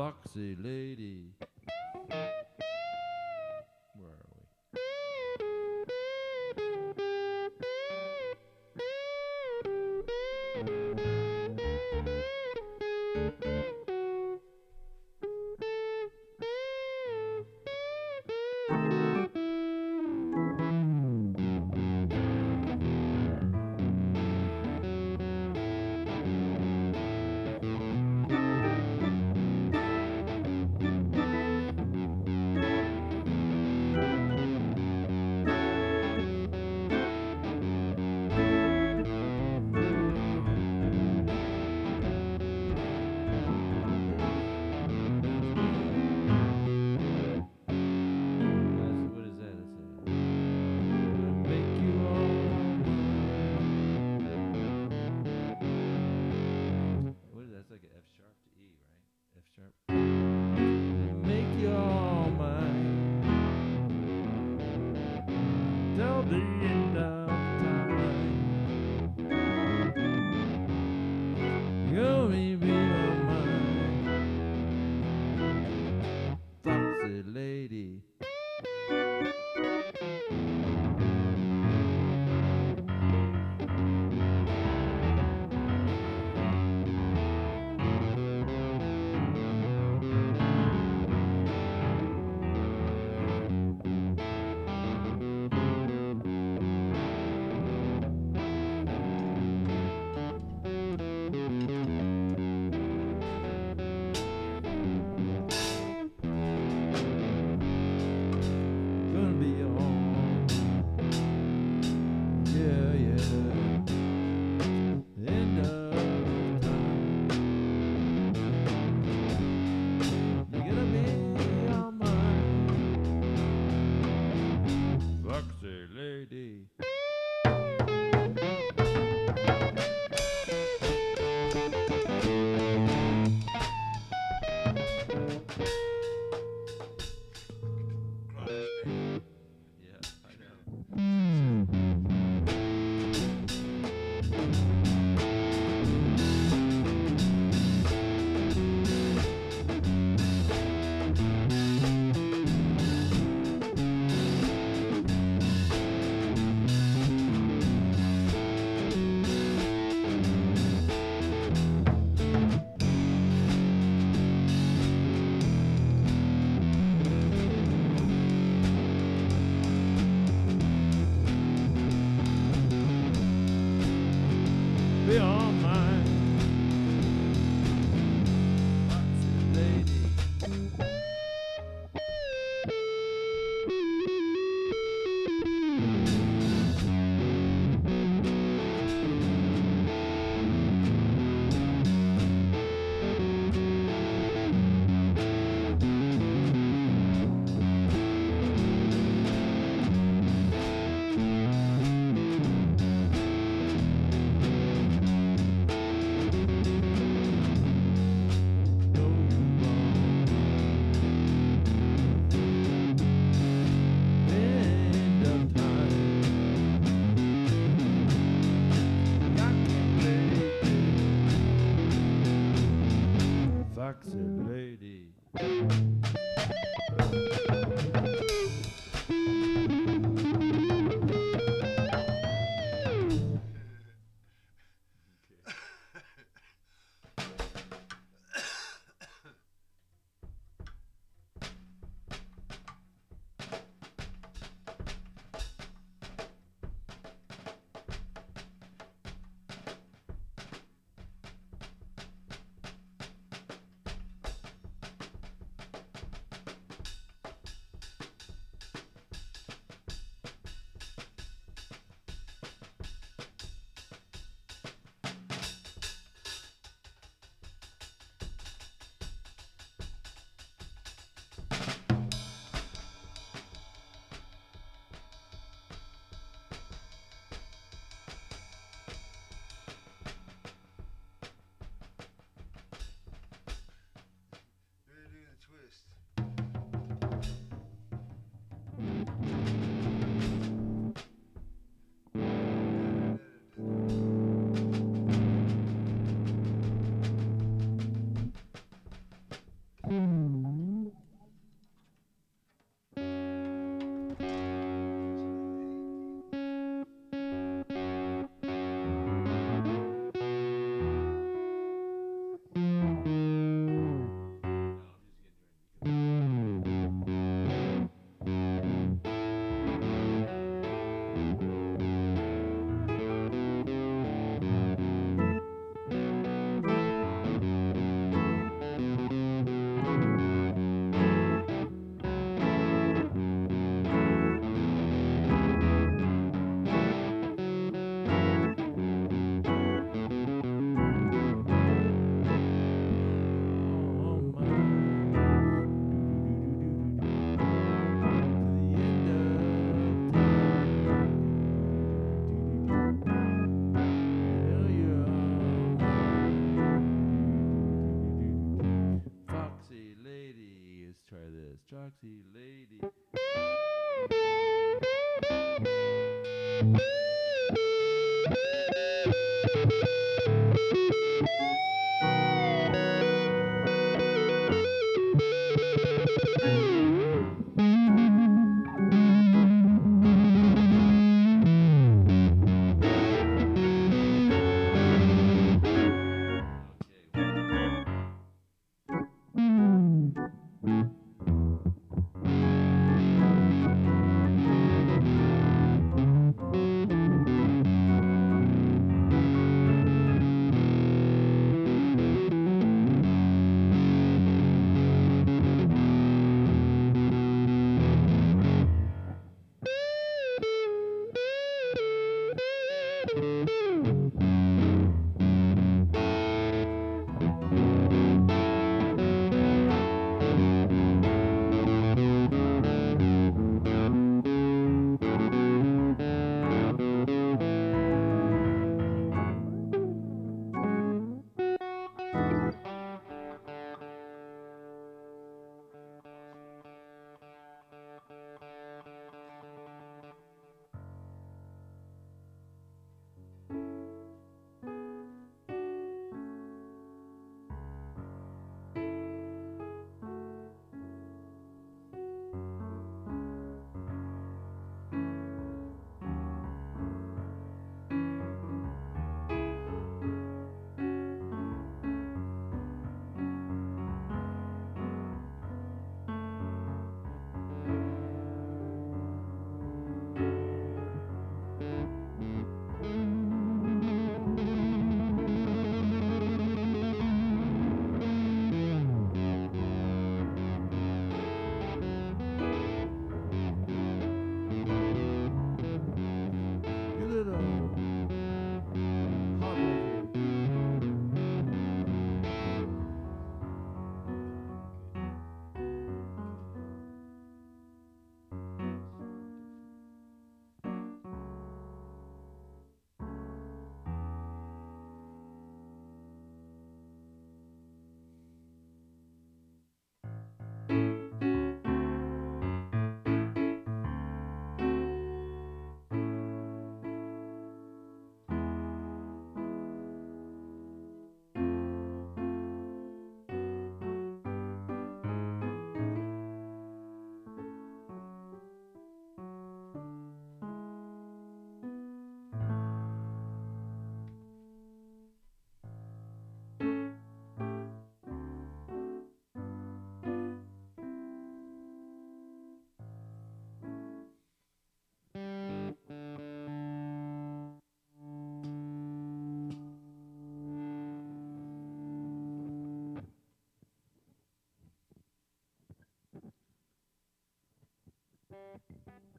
Foxy lady. Roxy Lady.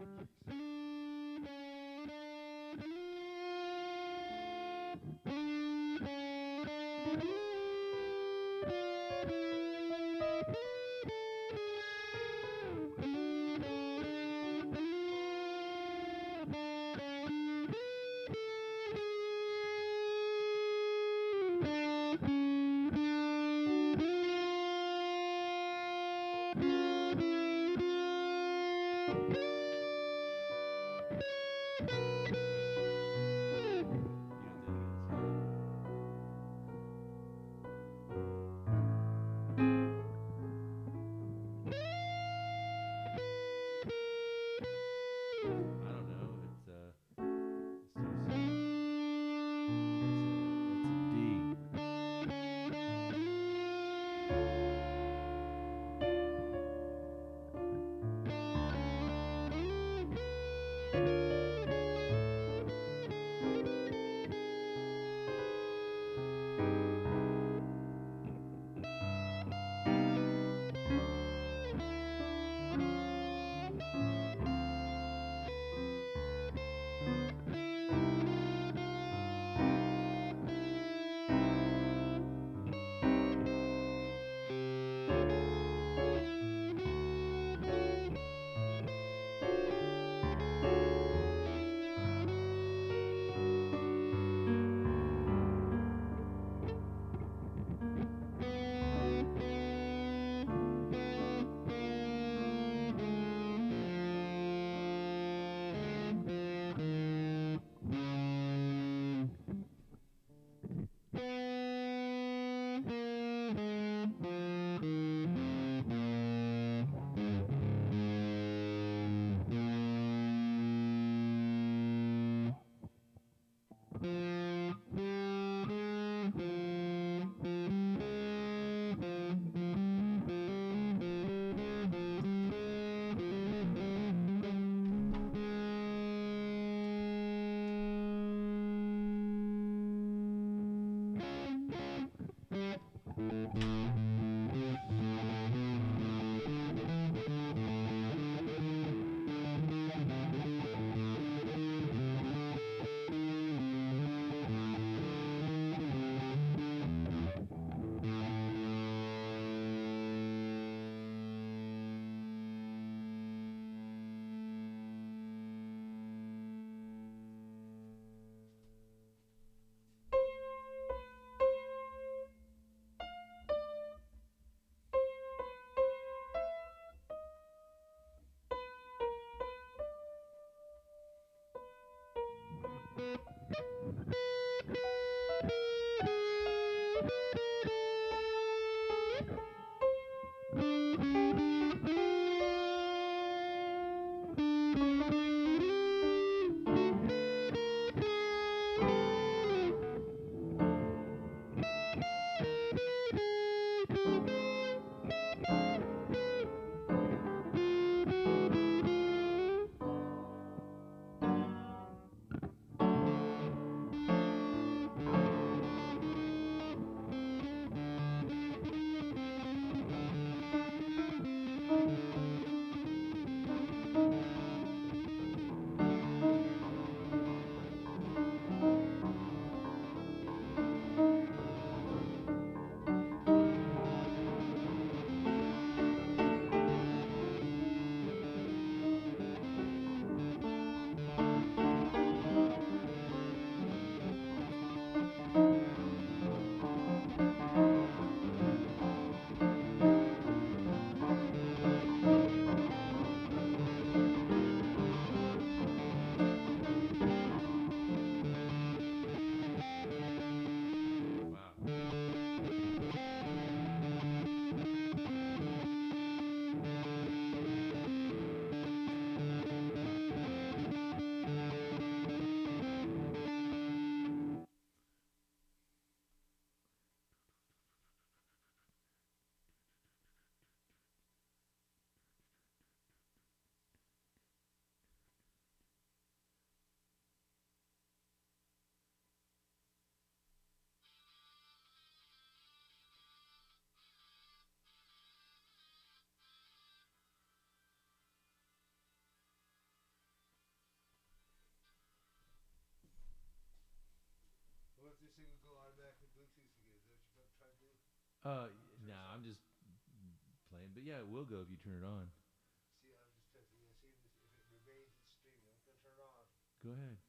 I thing would go automatically Bluetooth. Is that what you're trying to do? Uh, no, nah, I'm just playing. But yeah, it will go if you turn it on. See, I'm just testing. See if it remains in stream. I'm going to turn it on. Go ahead.